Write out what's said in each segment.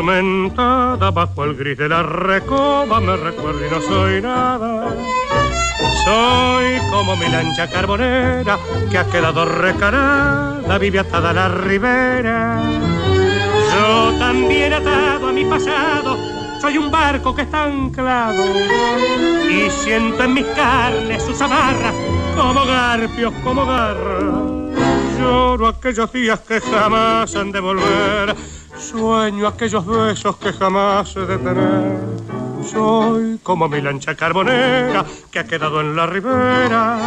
atormentada bajo el gris de la recoba me recuerdo y no soy nada. Soy como mi lancha carbonera que ha quedado recarada, vive atada a la ribera. Yo también atado a mi pasado, soy un barco que está anclado y siento en mis carnes sus amarras como garpios, como garras. Lloro aquellos días que jamás han de volver. Sueño aquellos besos que jamás he de tener. Soy como mi lancha carbonera que ha quedado en la ribera.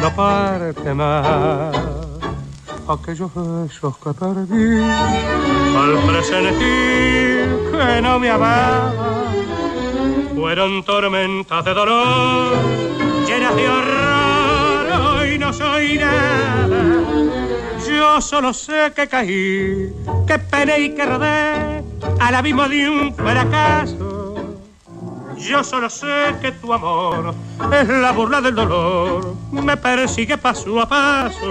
No parte más. Aquellos besos que perdí al presentir que no me amaba fueron tormentas de dolor llenas de horror. Hoy no soy nada yo solo sé que caí, que pené y que rodé al abismo de un fracaso. Yo solo sé que tu amor es la burla del dolor, me persigue paso a paso.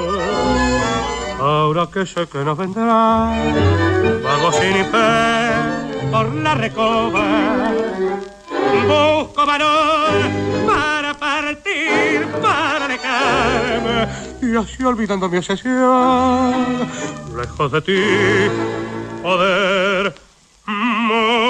Ahora que sé que no vendrá, vago sin fe por la recoba. Busco valor para partir, para dejarme y así olvidando mi obsesión, lejos de ti, poder morir.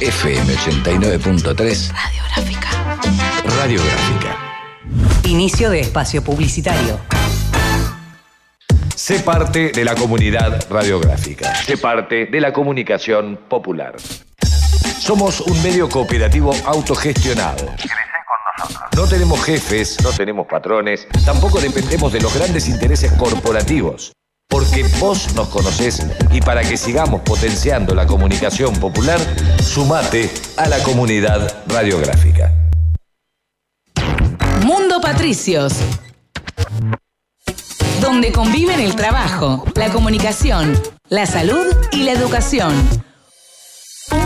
FM 89.3 Radiográfica. Radiográfica. Inicio de espacio publicitario. Sé parte de la comunidad radiográfica. Sé parte de la comunicación popular. Somos un medio cooperativo autogestionado. No tenemos jefes, no tenemos patrones, tampoco dependemos de los grandes intereses corporativos. Porque vos nos conocés y para que sigamos potenciando la comunicación popular, sumate a la comunidad radiográfica. Mundo Patricios. Donde conviven el trabajo, la comunicación, la salud y la educación.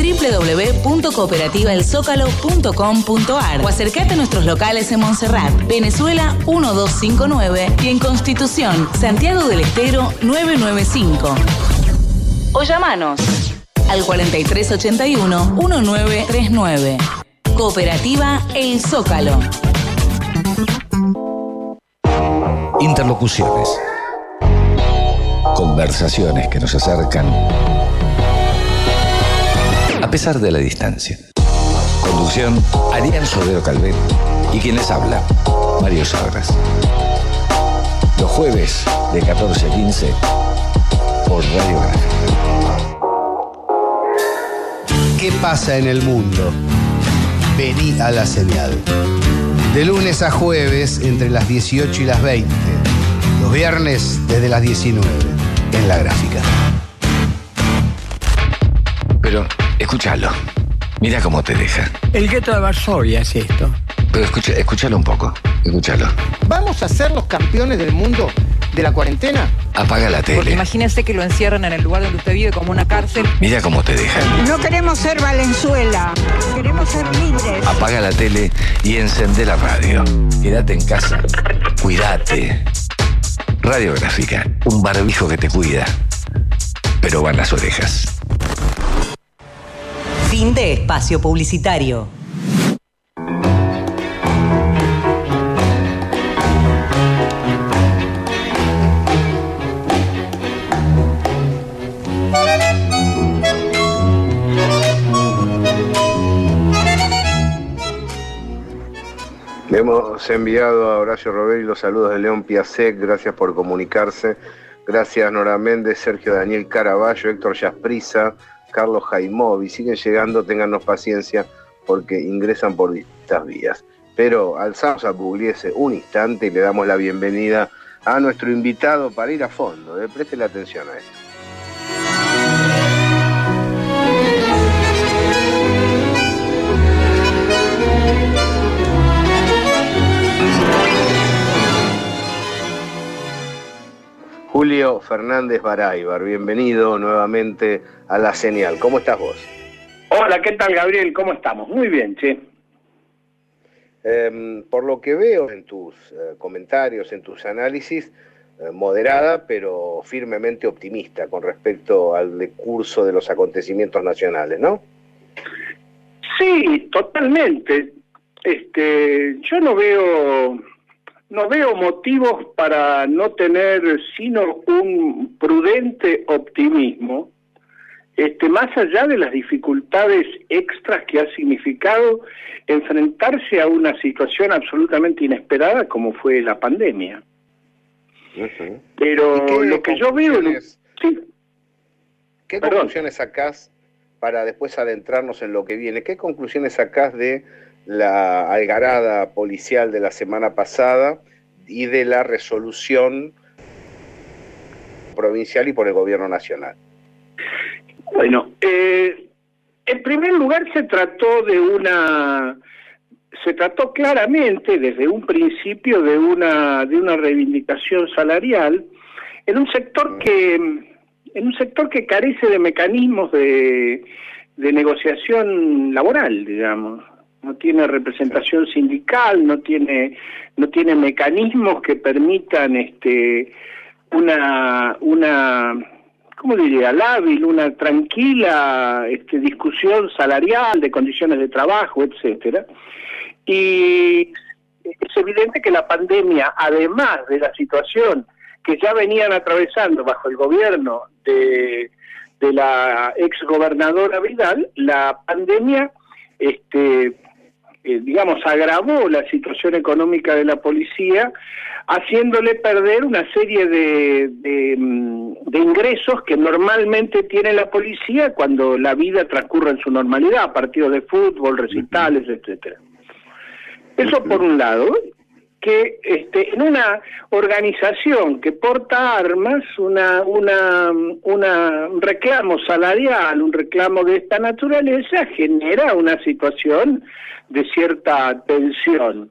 www.cooperativaelzócalo.com.ar o acércate a nuestros locales en Montserrat, Venezuela 1259 y en Constitución, Santiago del Estero 995. O llamanos al 4381-1939. Cooperativa El Zócalo. Interlocuciones. Conversaciones que nos acercan a pesar de la distancia. Conducción, Ariel Sodero Calvet y quien les habla, Mario Sabras. Los jueves de 14 a 15 por Radio Gráfica. ¿Qué pasa en el mundo? Vení a la señal. De lunes a jueves entre las 18 y las 20. Los viernes desde las 19 en la gráfica. Escúchalo. Mira cómo te deja. El gueto de Varsovia es esto. Pero escucha, escúchalo un poco. Escúchalo. ¿Vamos a ser los campeones del mundo de la cuarentena? Apaga la Porque tele. imagínese que lo encierran en el lugar donde usted vive como una cárcel. Mira cómo te deja. No queremos ser Valenzuela, queremos ser libres. Apaga la tele y encende la radio. Quédate en casa. Cuídate. Radiográfica. Un barbijo que te cuida. Pero van las orejas. De espacio publicitario. Le hemos enviado a Horacio Robert los saludos de León Piasek, gracias por comunicarse. Gracias Nora Méndez, Sergio Daniel Caraballo, Héctor Yasprisa, Carlos Jaimovi. Siguen llegando, téngannos paciencia porque ingresan por distintas vías. Pero alzamos a Pugliese un instante y le damos la bienvenida a nuestro invitado para ir a fondo. ¿eh? Presten atención a esto. Julio Fernández Baraybar, bienvenido nuevamente a La Señal. ¿Cómo estás vos? Hola, ¿qué tal Gabriel? ¿Cómo estamos? Muy bien, che. Eh, por lo que veo en tus eh, comentarios, en tus análisis, eh, moderada pero firmemente optimista con respecto al decurso de los acontecimientos nacionales, ¿no? Sí, totalmente. Este, yo no veo no veo motivos para no tener sino un prudente optimismo, este, más allá de las dificultades extras que ha significado enfrentarse a una situación absolutamente inesperada como fue la pandemia. Pero ¿Y qué lo que yo veo... Sí, ¿Qué Perdón. conclusiones sacás para después adentrarnos en lo que viene? ¿Qué conclusiones sacás de la algarada policial de la semana pasada y de la resolución provincial y por el gobierno nacional? Bueno, eh, en primer lugar se trató de una, se trató claramente desde un principio de una de una reivindicación salarial en un sector que en un sector que carece de mecanismos de, de negociación laboral, digamos. No tiene representación sindical, no tiene no tiene mecanismos que permitan este una una ¿cómo diría? lábil, una tranquila este, discusión salarial de condiciones de trabajo, etcétera. Y es evidente que la pandemia, además de la situación que ya venían atravesando bajo el gobierno de, de la exgobernadora Vidal, la pandemia este, eh, digamos, agravó la situación económica de la policía, haciéndole perder una serie de, mm, de, ingresos que normalmente tiene la policía cuando la vida transcurre en su normalidad, partidos de fútbol, recitales, etcétera. Eso por un lado que este, en una organización que porta armas, una, una, una, un reclamo salarial, un reclamo de esta naturaleza, genera una situación de cierta tensión,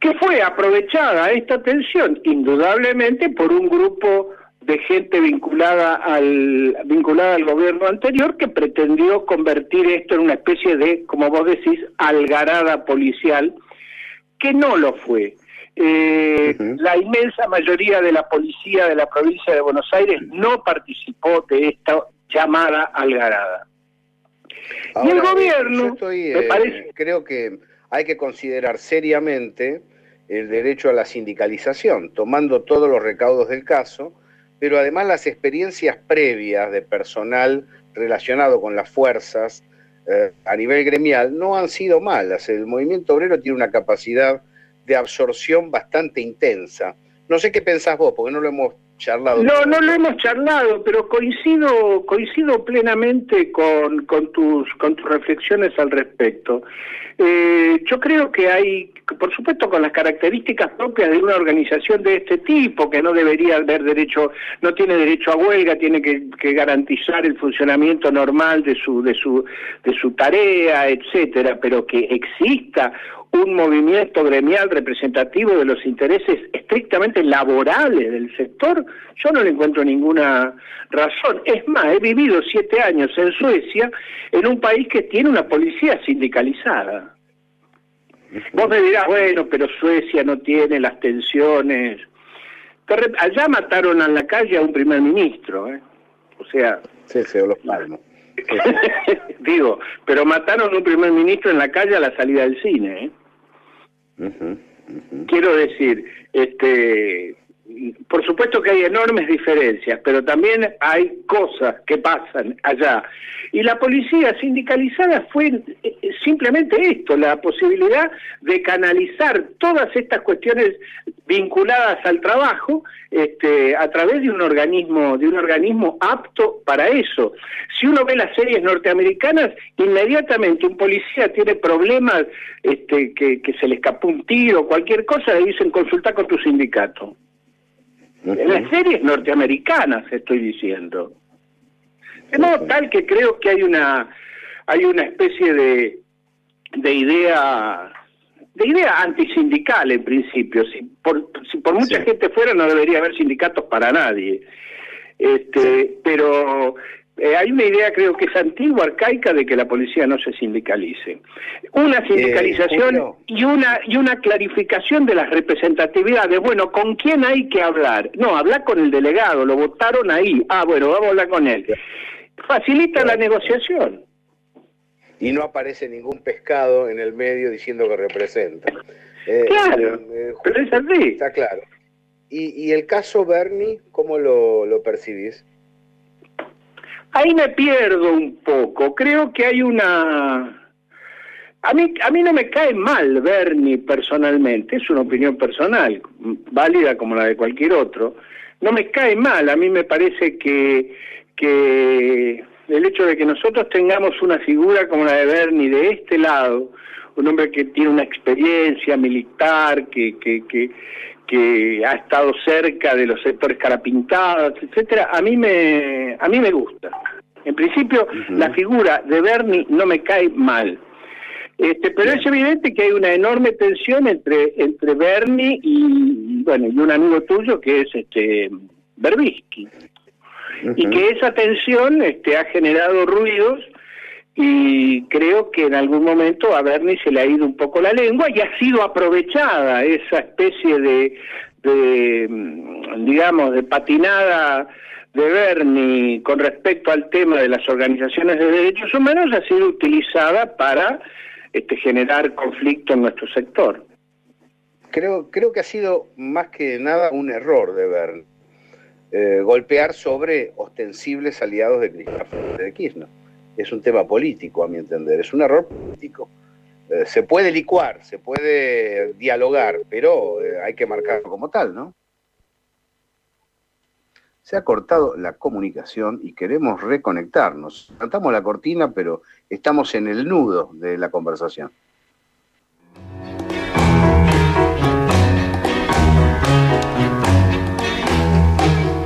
que fue aprovechada esta tensión indudablemente por un grupo de gente vinculada al vinculada al gobierno anterior que pretendió convertir esto en una especie de, como vos decís, algarada policial, que no lo fue. Eh, la inmensa mayoría de la policía de la provincia de Buenos Aires no participó de esta llamada algarada. y el gobierno, eh, creo que hay que considerar seriamente el derecho a la sindicalización, tomando todos los recaudos del caso, pero además las experiencias previas de personal relacionado con las fuerzas eh, a nivel gremial no han sido malas. El movimiento obrero tiene una capacidad de absorción bastante intensa. No sé qué pensás vos, porque no lo hemos charlado. No, no lo hemos charlado, pero coincido, coincido plenamente con, con, tus, con tus reflexiones al respecto. Eh, yo creo que hay, por supuesto, con las características propias de una organización de este tipo, que no debería haber derecho, no tiene derecho a huelga, tiene que, que garantizar el funcionamiento normal de su, de su, de su tarea, etcétera, pero que exista un movimiento gremial representativo de los intereses estrictamente laborales del sector, yo no le encuentro ninguna razón. Es más, he vivido siete años en Suecia, en un país que tiene una policía sindicalizada. Vos me dirás, bueno, pero Suecia no tiene las tensiones. Allá mataron a la calle a un primer ministro, ¿eh? O sea... Sí, sí, los palmos. Digo, pero mataron a un primer ministro en la calle a la salida del cine, ¿eh? Quiero decir, este, por supuesto que hay enormes diferencias, pero también hay cosas que pasan allá. Y la policía sindicalizada fue eh, simplemente esto, la posibilidad de canalizar todas estas cuestiones vinculadas al trabajo este, a través de un organismo, de un organismo apto para eso. Si uno ve las series norteamericanas, inmediatamente un policía tiene problemas, este, que, se le escapó un tiro, cualquier cosa, le dicen consulta con tu sindicato. En las series norteamericanas estoy diciendo. De modo tal que creo que hay una hay una especie de, de idea de idea antisindical en principio. Si por, si por mucha gente fuera no debería haber sindicatos para nadie. Este, pero eh, hay una idea, creo que es antigua, arcaica, de que la policía no se sindicalice. Una eh, sindicalización y una y una clarificación de las representatividades. Bueno, ¿con quién hay que hablar? No, hablar con el delegado, lo votaron ahí. Ah, bueno, vamos a hablar con él. Facilita la negociación. Y no aparece ningún pescado en el medio diciendo que representa. Eh, claro, pero es así. Está claro. ¿Y, y el caso Bernie, cómo lo, lo percibís? Ahí me pierdo un poco. Creo que hay una... A mí, a mí no me cae mal Bernie personalmente, es una opinión personal, válida como la de cualquier otro. No me cae mal, a mí me parece que, que el hecho de que nosotros tengamos una figura como la de Bernie de este lado, un hombre que tiene una experiencia militar, que, que, que, que ha estado cerca de los sectores carapintados, etcétera, a mí me a mí me gusta. En principio, la figura de Bernie no me cae mal. Este, pero es evidente que hay una enorme tensión entre entre Bernie y bueno y un amigo tuyo que es este Berbisky y que esa tensión este ha generado ruidos y creo que en algún momento a Bernie se le ha ido un poco la lengua y ha sido aprovechada esa especie de, mm, digamos, de patinada de Bernie con respecto al tema de las organizaciones de derechos humanos ha sido utilizada para este, generar conflicto en nuestro sector. Creo, creo que ha sido más que nada un error de Bernie eh, golpear sobre ostensibles aliados de, de Kirchner es un tema político, a mi entender, es un error político. eh, se puede licuar, se puede dialogar, pero eh, hay que marcarlo como tal, ¿no? Se ha cortado la comunicación y queremos reconectarnos. Cantamos la cortina, pero estamos en el nudo de la conversación.